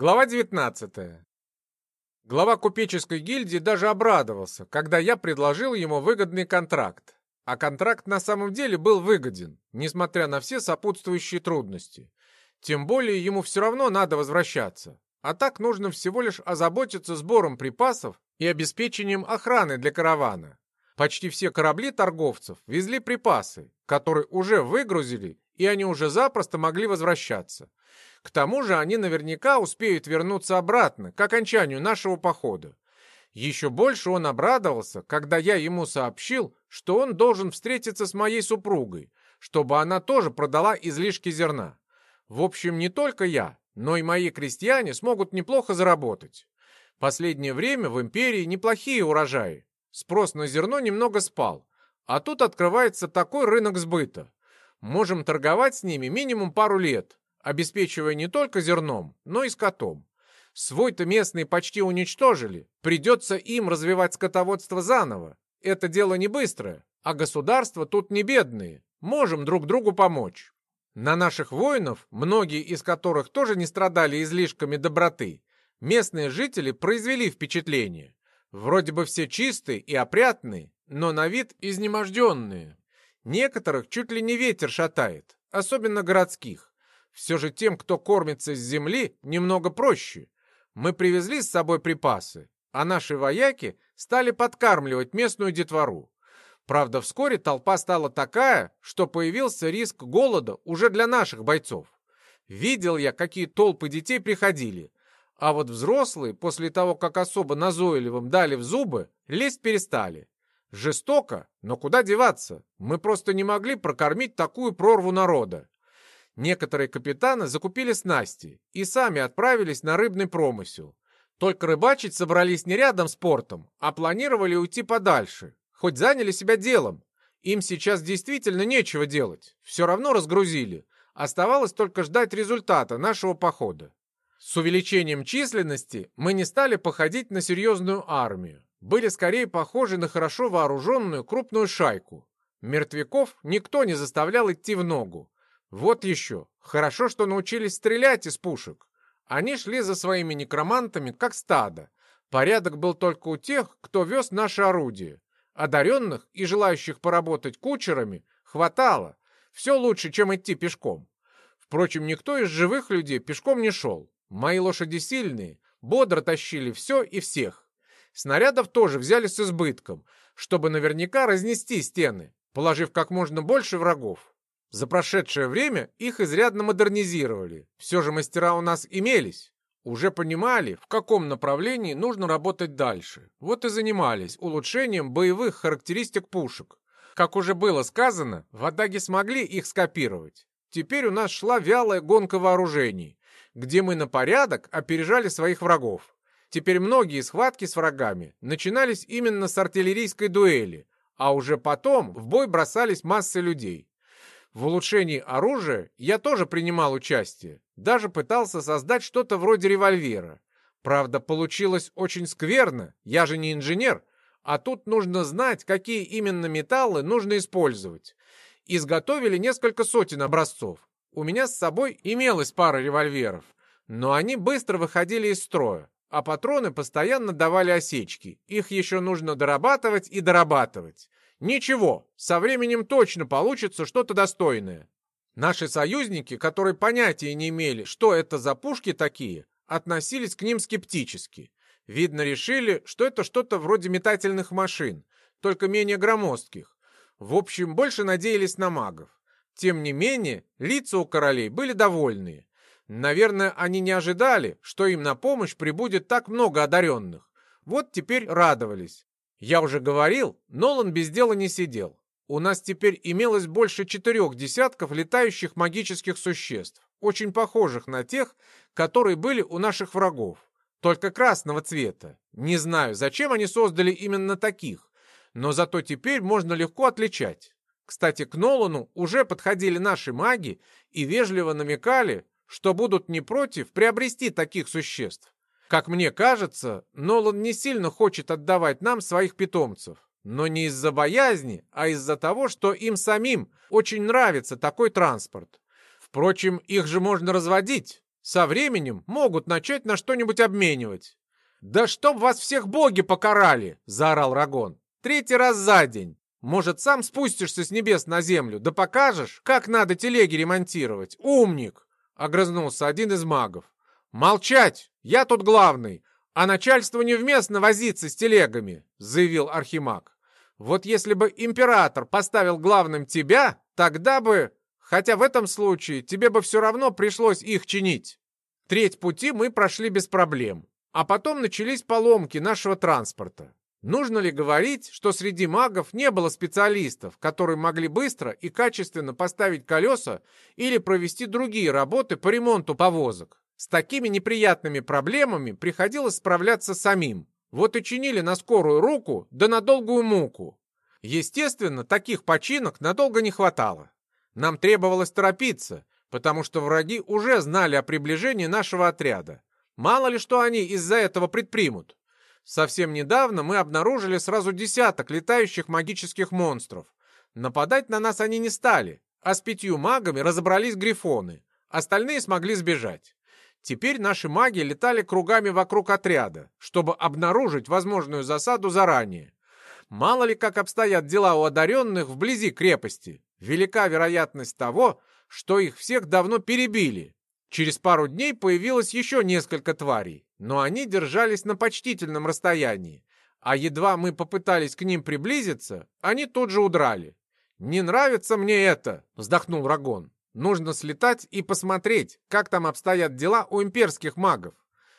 Глава 19. Глава купеческой гильдии даже обрадовался, когда я предложил ему выгодный контракт. А контракт на самом деле был выгоден, несмотря на все сопутствующие трудности. Тем более ему все равно надо возвращаться. А так нужно всего лишь озаботиться сбором припасов и обеспечением охраны для каравана. Почти все корабли торговцев везли припасы, которые уже выгрузили, и они уже запросто могли возвращаться. К тому же они наверняка успеют вернуться обратно, к окончанию нашего похода. Еще больше он обрадовался, когда я ему сообщил, что он должен встретиться с моей супругой, чтобы она тоже продала излишки зерна. В общем, не только я, но и мои крестьяне смогут неплохо заработать. Последнее время в империи неплохие урожаи. Спрос на зерно немного спал, а тут открывается такой рынок сбыта. Можем торговать с ними минимум пару лет, обеспечивая не только зерном, но и скотом. Свой-то местные почти уничтожили, придется им развивать скотоводство заново. Это дело не быстрое, а государства тут не бедные, можем друг другу помочь. На наших воинов, многие из которых тоже не страдали излишками доброты, местные жители произвели впечатление. Вроде бы все чистые и опрятные, но на вид изнеможденные. Некоторых чуть ли не ветер шатает, особенно городских. Все же тем, кто кормится с земли, немного проще. Мы привезли с собой припасы, а наши вояки стали подкармливать местную детвору. Правда, вскоре толпа стала такая, что появился риск голода уже для наших бойцов. Видел я, какие толпы детей приходили, а вот взрослые, после того, как особо назойливым дали в зубы, лезть перестали. Жестоко, но куда деваться? Мы просто не могли прокормить такую прорву народа. Некоторые капитаны закупили снасти и сами отправились на рыбный промысел. Только рыбачить собрались не рядом с портом, а планировали уйти подальше. Хоть заняли себя делом. Им сейчас действительно нечего делать. Все равно разгрузили. Оставалось только ждать результата нашего похода. С увеличением численности мы не стали походить на серьезную армию. Были скорее похожи на хорошо вооруженную крупную шайку. Мертвяков никто не заставлял идти в ногу. Вот еще. Хорошо, что научились стрелять из пушек. Они шли за своими некромантами, как стадо. Порядок был только у тех, кто вез наши орудия. Одаренных и желающих поработать кучерами хватало. Все лучше, чем идти пешком. Впрочем, никто из живых людей пешком не шел. Мои лошади сильные, бодро тащили все и всех. Снарядов тоже взяли с избытком, чтобы наверняка разнести стены, положив как можно больше врагов. За прошедшее время их изрядно модернизировали. Все же мастера у нас имелись. Уже понимали, в каком направлении нужно работать дальше. Вот и занимались улучшением боевых характеристик пушек. Как уже было сказано, в Адаге смогли их скопировать. Теперь у нас шла вялая гонка вооружений, где мы на порядок опережали своих врагов. Теперь многие схватки с врагами начинались именно с артиллерийской дуэли, а уже потом в бой бросались массы людей. В улучшении оружия я тоже принимал участие, даже пытался создать что-то вроде револьвера. Правда, получилось очень скверно, я же не инженер, а тут нужно знать, какие именно металлы нужно использовать. Изготовили несколько сотен образцов. У меня с собой имелась пара револьверов, но они быстро выходили из строя, а патроны постоянно давали осечки. Их еще нужно дорабатывать и дорабатывать. Ничего, со временем точно получится что-то достойное. Наши союзники, которые понятия не имели, что это за пушки такие, относились к ним скептически. Видно, решили, что это что-то вроде метательных машин, только менее громоздких. В общем, больше надеялись на магов. Тем не менее, лица у королей были довольные. Наверное, они не ожидали, что им на помощь прибудет так много одаренных. Вот теперь радовались. Я уже говорил, Нолан без дела не сидел. У нас теперь имелось больше четырех десятков летающих магических существ, очень похожих на тех, которые были у наших врагов, только красного цвета. Не знаю, зачем они создали именно таких, но зато теперь можно легко отличать. Кстати, к Нолану уже подходили наши маги и вежливо намекали, что будут не против приобрести таких существ. Как мне кажется, Нолан не сильно хочет отдавать нам своих питомцев. Но не из-за боязни, а из-за того, что им самим очень нравится такой транспорт. Впрочем, их же можно разводить. Со временем могут начать на что-нибудь обменивать. «Да чтоб вас всех боги покарали!» — заорал Рагон. «Третий раз за день. Может, сам спустишься с небес на землю, да покажешь, как надо телеги ремонтировать? Умник!» — огрызнулся один из магов. «Молчать! Я тут главный, а начальству невместно возиться с телегами!» — заявил Архимаг. «Вот если бы император поставил главным тебя, тогда бы... Хотя в этом случае тебе бы все равно пришлось их чинить». Треть пути мы прошли без проблем, а потом начались поломки нашего транспорта. Нужно ли говорить, что среди магов не было специалистов, которые могли быстро и качественно поставить колеса или провести другие работы по ремонту повозок? С такими неприятными проблемами приходилось справляться самим. Вот и чинили на скорую руку, да на долгую муку. Естественно, таких починок надолго не хватало. Нам требовалось торопиться, потому что враги уже знали о приближении нашего отряда. Мало ли что они из-за этого предпримут. Совсем недавно мы обнаружили сразу десяток летающих магических монстров. Нападать на нас они не стали, а с пятью магами разобрались грифоны. Остальные смогли сбежать. Теперь наши маги летали кругами вокруг отряда, чтобы обнаружить возможную засаду заранее. Мало ли как обстоят дела у одаренных вблизи крепости. Велика вероятность того, что их всех давно перебили. Через пару дней появилось еще несколько тварей но они держались на почтительном расстоянии, а едва мы попытались к ним приблизиться, они тут же удрали. «Не нравится мне это!» — вздохнул Рагон. «Нужно слетать и посмотреть, как там обстоят дела у имперских магов.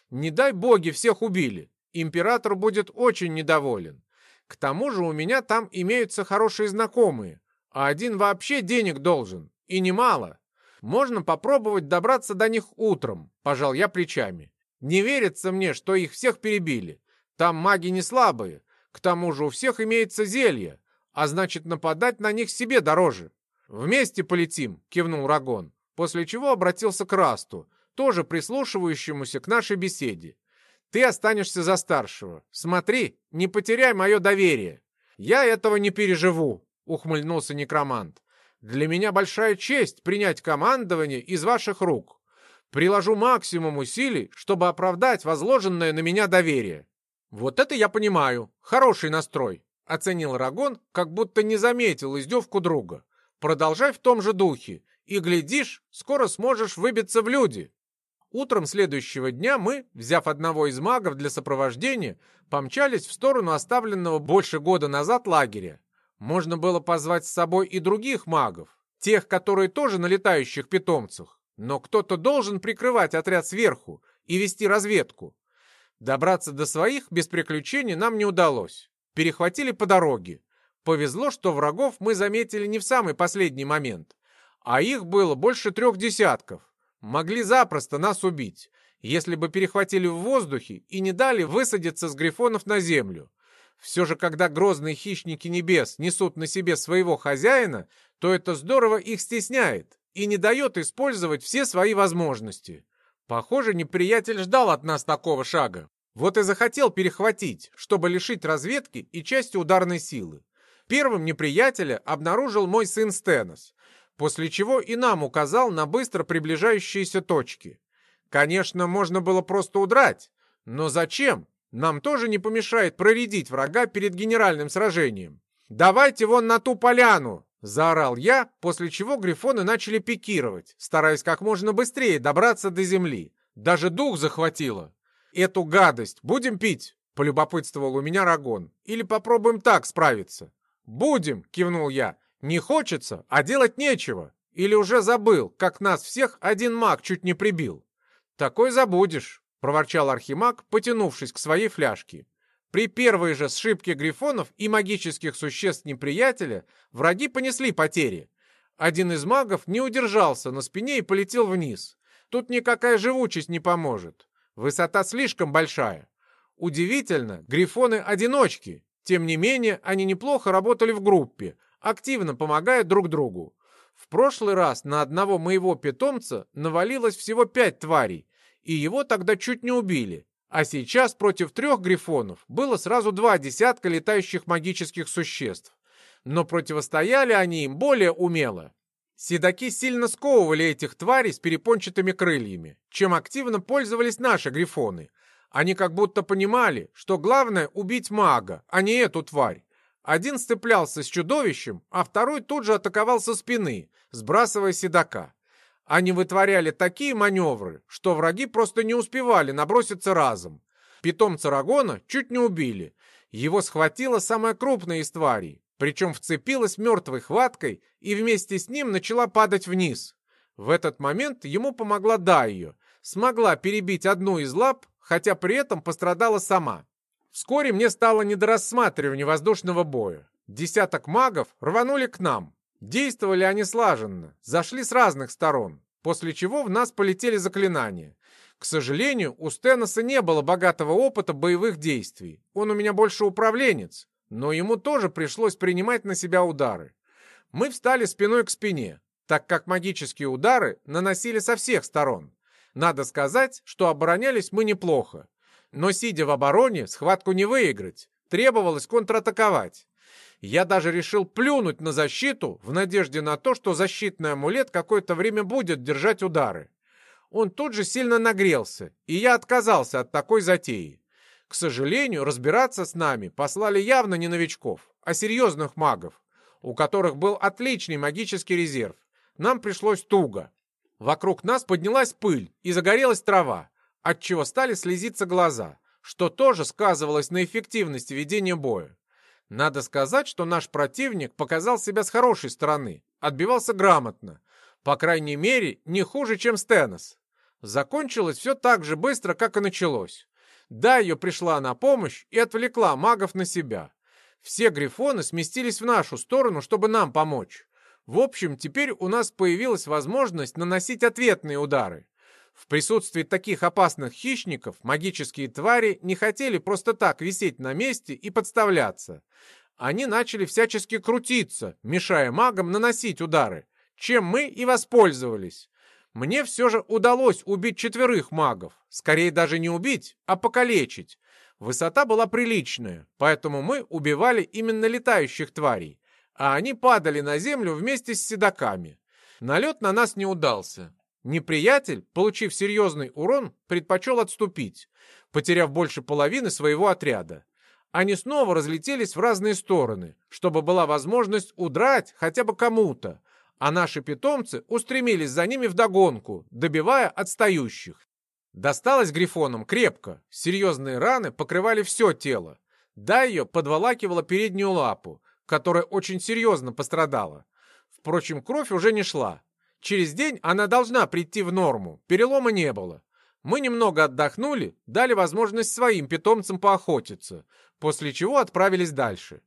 Не дай боги, всех убили. Император будет очень недоволен. К тому же у меня там имеются хорошие знакомые, а один вообще денег должен, и немало. Можно попробовать добраться до них утром», — пожал я плечами. Не верится мне, что их всех перебили. Там маги не слабые. К тому же у всех имеется зелье, а значит нападать на них себе дороже. «Вместе полетим», — кивнул Рагон, после чего обратился к Расту, тоже прислушивающемуся к нашей беседе. «Ты останешься за старшего. Смотри, не потеряй мое доверие». «Я этого не переживу», — ухмыльнулся некромант. «Для меня большая честь принять командование из ваших рук. Приложу максимум усилий, чтобы оправдать возложенное на меня доверие. Вот это я понимаю. Хороший настрой. Оценил Рагон, как будто не заметил издевку друга. Продолжай в том же духе. И, глядишь, скоро сможешь выбиться в люди. Утром следующего дня мы, взяв одного из магов для сопровождения, помчались в сторону оставленного больше года назад лагеря. Можно было позвать с собой и других магов, тех, которые тоже на летающих питомцах. Но кто-то должен прикрывать отряд сверху и вести разведку. Добраться до своих без приключений нам не удалось. Перехватили по дороге. Повезло, что врагов мы заметили не в самый последний момент. А их было больше трех десятков. Могли запросто нас убить, если бы перехватили в воздухе и не дали высадиться с грифонов на землю. Все же, когда грозные хищники небес несут на себе своего хозяина, то это здорово их стесняет и не дает использовать все свои возможности. Похоже, неприятель ждал от нас такого шага. Вот и захотел перехватить, чтобы лишить разведки и части ударной силы. Первым неприятеля обнаружил мой сын Стенос, после чего и нам указал на быстро приближающиеся точки. Конечно, можно было просто удрать, но зачем? Нам тоже не помешает проредить врага перед генеральным сражением. «Давайте вон на ту поляну!» Заорал я, после чего грифоны начали пикировать, стараясь как можно быстрее добраться до земли. Даже дух захватило. «Эту гадость будем пить?» — полюбопытствовал у меня Рагон. «Или попробуем так справиться?» «Будем!» — кивнул я. «Не хочется, а делать нечего. Или уже забыл, как нас всех один маг чуть не прибил?» «Такой забудешь», — проворчал Архимаг, потянувшись к своей фляжке. При первой же сшибке грифонов и магических существ неприятеля враги понесли потери. Один из магов не удержался на спине и полетел вниз. Тут никакая живучесть не поможет. Высота слишком большая. Удивительно, грифоны одиночки. Тем не менее, они неплохо работали в группе, активно помогая друг другу. В прошлый раз на одного моего питомца навалилось всего пять тварей, и его тогда чуть не убили. А сейчас против трех грифонов было сразу два десятка летающих магических существ. Но противостояли они им более умело. Седаки сильно сковывали этих тварей с перепончатыми крыльями, чем активно пользовались наши грифоны. Они как будто понимали, что главное убить мага, а не эту тварь. Один сцеплялся с чудовищем, а второй тут же атаковал со спины, сбрасывая седока. Они вытворяли такие маневры, что враги просто не успевали наброситься разом. Питомца Рагона чуть не убили. Его схватила самая крупная из тварей, причем вцепилась мертвой хваткой и вместе с ним начала падать вниз. В этот момент ему помогла Дайо, смогла перебить одну из лап, хотя при этом пострадала сама. Вскоре мне стало не до рассматривания воздушного боя. Десяток магов рванули к нам, Действовали они слаженно, зашли с разных сторон, после чего в нас полетели заклинания. К сожалению, у Стеноса не было богатого опыта боевых действий. Он у меня больше управленец, но ему тоже пришлось принимать на себя удары. Мы встали спиной к спине, так как магические удары наносили со всех сторон. Надо сказать, что оборонялись мы неплохо. Но сидя в обороне, схватку не выиграть. Требовалось контратаковать. Я даже решил плюнуть на защиту в надежде на то, что защитный амулет какое-то время будет держать удары. Он тут же сильно нагрелся, и я отказался от такой затеи. К сожалению, разбираться с нами послали явно не новичков, а серьезных магов, у которых был отличный магический резерв. Нам пришлось туго. Вокруг нас поднялась пыль и загорелась трава, отчего стали слезиться глаза, что тоже сказывалось на эффективности ведения боя. Надо сказать, что наш противник показал себя с хорошей стороны, отбивался грамотно. По крайней мере, не хуже, чем Стенос. Закончилось все так же быстро, как и началось. Да, ее пришла на помощь и отвлекла магов на себя. Все грифоны сместились в нашу сторону, чтобы нам помочь. В общем, теперь у нас появилась возможность наносить ответные удары. В присутствии таких опасных хищников магические твари не хотели просто так висеть на месте и подставляться. Они начали всячески крутиться, мешая магам наносить удары, чем мы и воспользовались. Мне все же удалось убить четверых магов. Скорее даже не убить, а покалечить. Высота была приличная, поэтому мы убивали именно летающих тварей, а они падали на землю вместе с седаками. Налет на нас не удался. Неприятель, получив серьезный урон, предпочел отступить, потеряв больше половины своего отряда. Они снова разлетелись в разные стороны, чтобы была возможность удрать хотя бы кому-то, а наши питомцы устремились за ними вдогонку, добивая отстающих. Досталось грифонам крепко, серьезные раны покрывали все тело. Дайо подволакивала переднюю лапу, которая очень серьезно пострадала. Впрочем, кровь уже не шла, Через день она должна прийти в норму, перелома не было. Мы немного отдохнули, дали возможность своим питомцам поохотиться, после чего отправились дальше.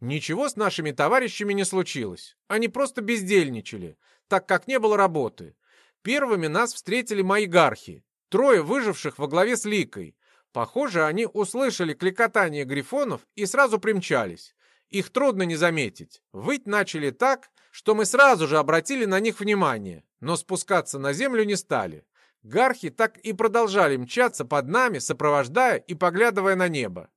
Ничего с нашими товарищами не случилось. Они просто бездельничали, так как не было работы. Первыми нас встретили мои гархи, трое выживших во главе с Ликой. Похоже, они услышали кликотание грифонов и сразу примчались. Их трудно не заметить. Выть начали так, что мы сразу же обратили на них внимание, но спускаться на землю не стали. Гархи так и продолжали мчаться под нами, сопровождая и поглядывая на небо.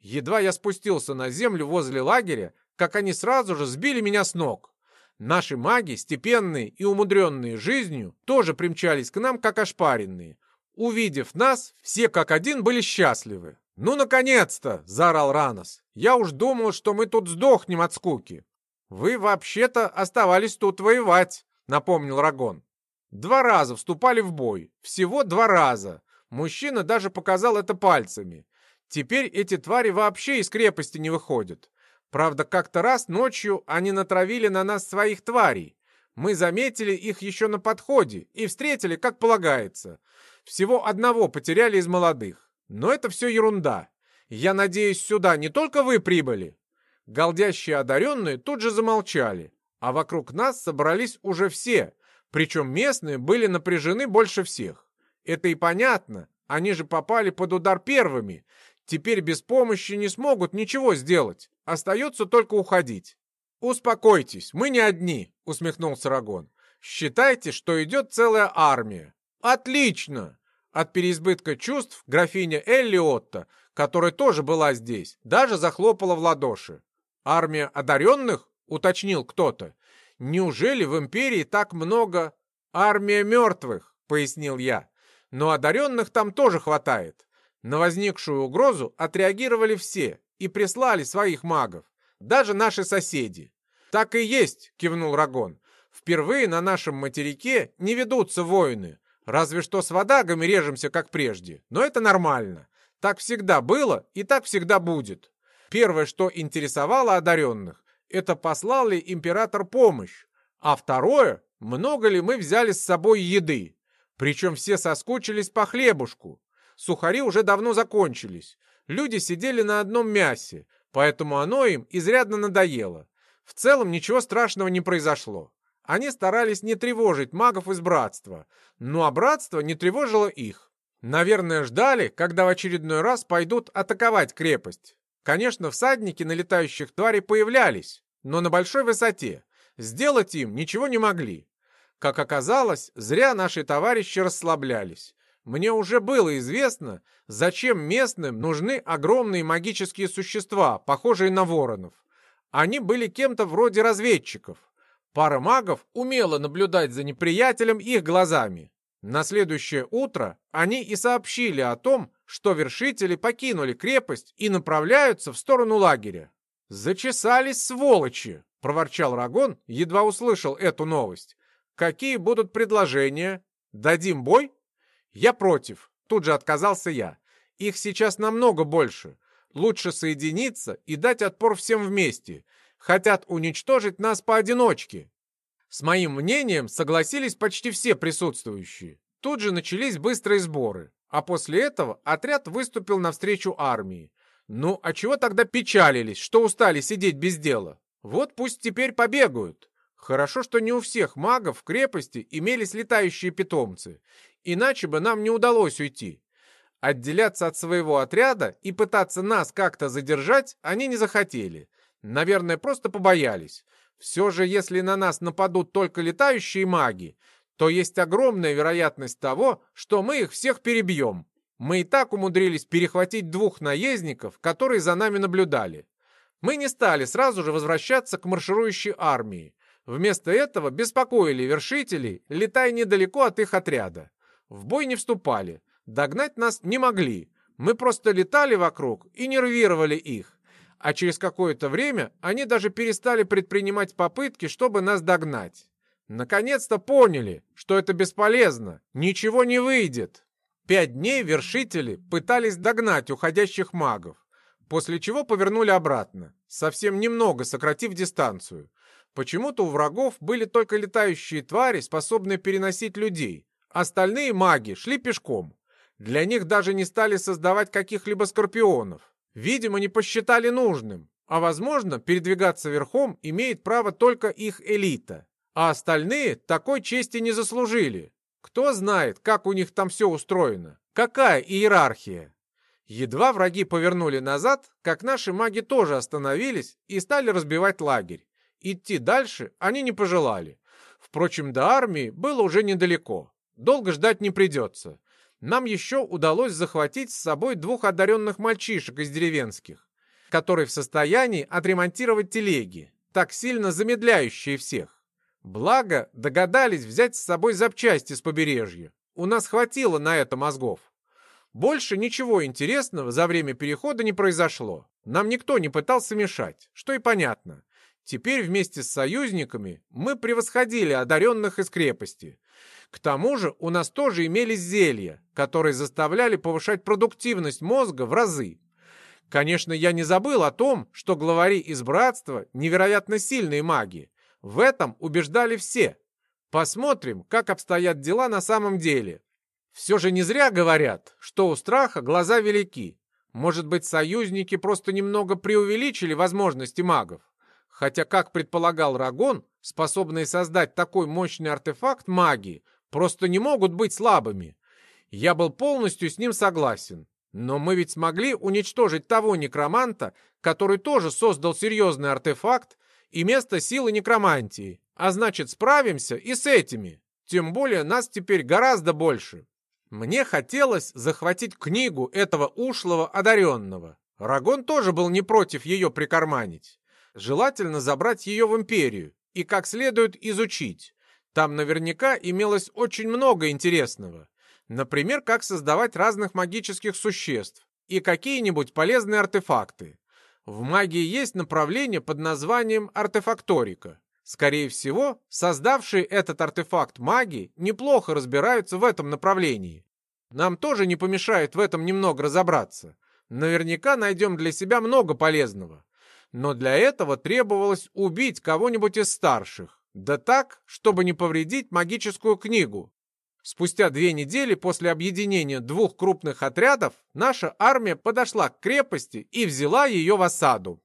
Едва я спустился на землю возле лагеря, как они сразу же сбили меня с ног. Наши маги, степенные и умудренные жизнью, тоже примчались к нам, как ошпаренные. Увидев нас, все как один были счастливы. «Ну, наконец-то!» — заорал Ранос. «Я уж думал, что мы тут сдохнем от скуки. «Вы вообще-то оставались тут воевать», — напомнил Рагон. «Два раза вступали в бой. Всего два раза. Мужчина даже показал это пальцами. Теперь эти твари вообще из крепости не выходят. Правда, как-то раз ночью они натравили на нас своих тварей. Мы заметили их еще на подходе и встретили, как полагается. Всего одного потеряли из молодых. Но это все ерунда. Я надеюсь, сюда не только вы прибыли, Голдящие одаренные тут же замолчали, а вокруг нас собрались уже все, причем местные были напряжены больше всех. Это и понятно, они же попали под удар первыми. Теперь без помощи не смогут ничего сделать, остается только уходить. «Успокойтесь, мы не одни», — усмехнулся Рагон. «Считайте, что идет целая армия». «Отлично!» От переизбытка чувств графиня Эллиотта, которая тоже была здесь, даже захлопала в ладоши. «Армия одаренных?» — уточнил кто-то. Неужели в империи так много... Армия мертвых, пояснил я. Но одаренных там тоже хватает. На возникшую угрозу отреагировали все и прислали своих магов, даже наши соседи. «Так и есть», — кивнул Рагон. «Впервые на нашем материке не ведутся войны. Разве что с водагами режемся, как прежде. Но это нормально. Так всегда было и так всегда будет. Первое, что интересовало одаренных, это послал ли император помощь. А второе, много ли мы взяли с собой еды. Причем все соскучились по хлебушку. Сухари уже давно закончились. Люди сидели на одном мясе, поэтому оно им изрядно надоело. В целом ничего страшного не произошло. Они старались не тревожить магов из братства, но а братство не тревожило их. Наверное, ждали, когда в очередной раз пойдут атаковать крепость. Конечно, всадники на летающих тварей появлялись, но на большой высоте. Сделать им ничего не могли. Как оказалось, зря наши товарищи расслаблялись. Мне уже было известно, зачем местным нужны огромные магические существа, похожие на воронов. Они были кем-то вроде разведчиков. Пара магов умела наблюдать за неприятелем их глазами. На следующее утро они и сообщили о том, что вершители покинули крепость и направляются в сторону лагеря. «Зачесались сволочи!» — проворчал Рагон, едва услышал эту новость. «Какие будут предложения? Дадим бой?» «Я против», — тут же отказался я. «Их сейчас намного больше. Лучше соединиться и дать отпор всем вместе. Хотят уничтожить нас поодиночке. С моим мнением согласились почти все присутствующие. Тут же начались быстрые сборы, а после этого отряд выступил навстречу армии. Ну, а чего тогда печалились, что устали сидеть без дела? Вот пусть теперь побегают. Хорошо, что не у всех магов в крепости имелись летающие питомцы, иначе бы нам не удалось уйти. Отделяться от своего отряда и пытаться нас как-то задержать они не захотели. Наверное, просто побоялись. Все же, если на нас нападут только летающие маги, то есть огромная вероятность того, что мы их всех перебьем. Мы и так умудрились перехватить двух наездников, которые за нами наблюдали. Мы не стали сразу же возвращаться к марширующей армии. Вместо этого беспокоили вершителей, летая недалеко от их отряда. В бой не вступали, Догнать нас не могли. Мы просто летали вокруг и нервировали их. А через какое-то время они даже перестали предпринимать попытки, чтобы нас догнать. Наконец-то поняли, что это бесполезно, ничего не выйдет. Пять дней вершители пытались догнать уходящих магов, после чего повернули обратно, совсем немного сократив дистанцию. Почему-то у врагов были только летающие твари, способные переносить людей. Остальные маги шли пешком. Для них даже не стали создавать каких-либо скорпионов. Видимо, не посчитали нужным. А возможно, передвигаться верхом имеет право только их элита. А остальные такой чести не заслужили. Кто знает, как у них там все устроено? Какая иерархия? Едва враги повернули назад, как наши маги тоже остановились и стали разбивать лагерь. Идти дальше они не пожелали. Впрочем, до армии было уже недалеко. Долго ждать не придется нам еще удалось захватить с собой двух одаренных мальчишек из деревенских, которые в состоянии отремонтировать телеги, так сильно замедляющие всех. Благо, догадались взять с собой запчасти с побережья. У нас хватило на это мозгов. Больше ничего интересного за время перехода не произошло. Нам никто не пытался мешать, что и понятно. Теперь вместе с союзниками мы превосходили одаренных из крепости. К тому же у нас тоже имелись зелья, которые заставляли повышать продуктивность мозга в разы. Конечно, я не забыл о том, что главари из братства невероятно сильные маги. В этом убеждали все. Посмотрим, как обстоят дела на самом деле. Все же не зря говорят, что у страха глаза велики. Может быть, союзники просто немного преувеличили возможности магов. Хотя, как предполагал Рагон, способные создать такой мощный артефакт магии просто не могут быть слабыми. Я был полностью с ним согласен. Но мы ведь смогли уничтожить того некроманта, который тоже создал серьезный артефакт и место силы некромантии. А значит, справимся и с этими. Тем более нас теперь гораздо больше. Мне хотелось захватить книгу этого ушлого одаренного. Рагон тоже был не против ее прикарманить. Желательно забрать ее в империю и как следует изучить. Там наверняка имелось очень много интересного. Например, как создавать разных магических существ и какие-нибудь полезные артефакты. В магии есть направление под названием артефакторика. Скорее всего, создавшие этот артефакт маги неплохо разбираются в этом направлении. Нам тоже не помешает в этом немного разобраться. Наверняка найдем для себя много полезного. Но для этого требовалось убить кого-нибудь из старших. Да так, чтобы не повредить магическую книгу. Спустя две недели после объединения двух крупных отрядов наша армия подошла к крепости и взяла ее в осаду.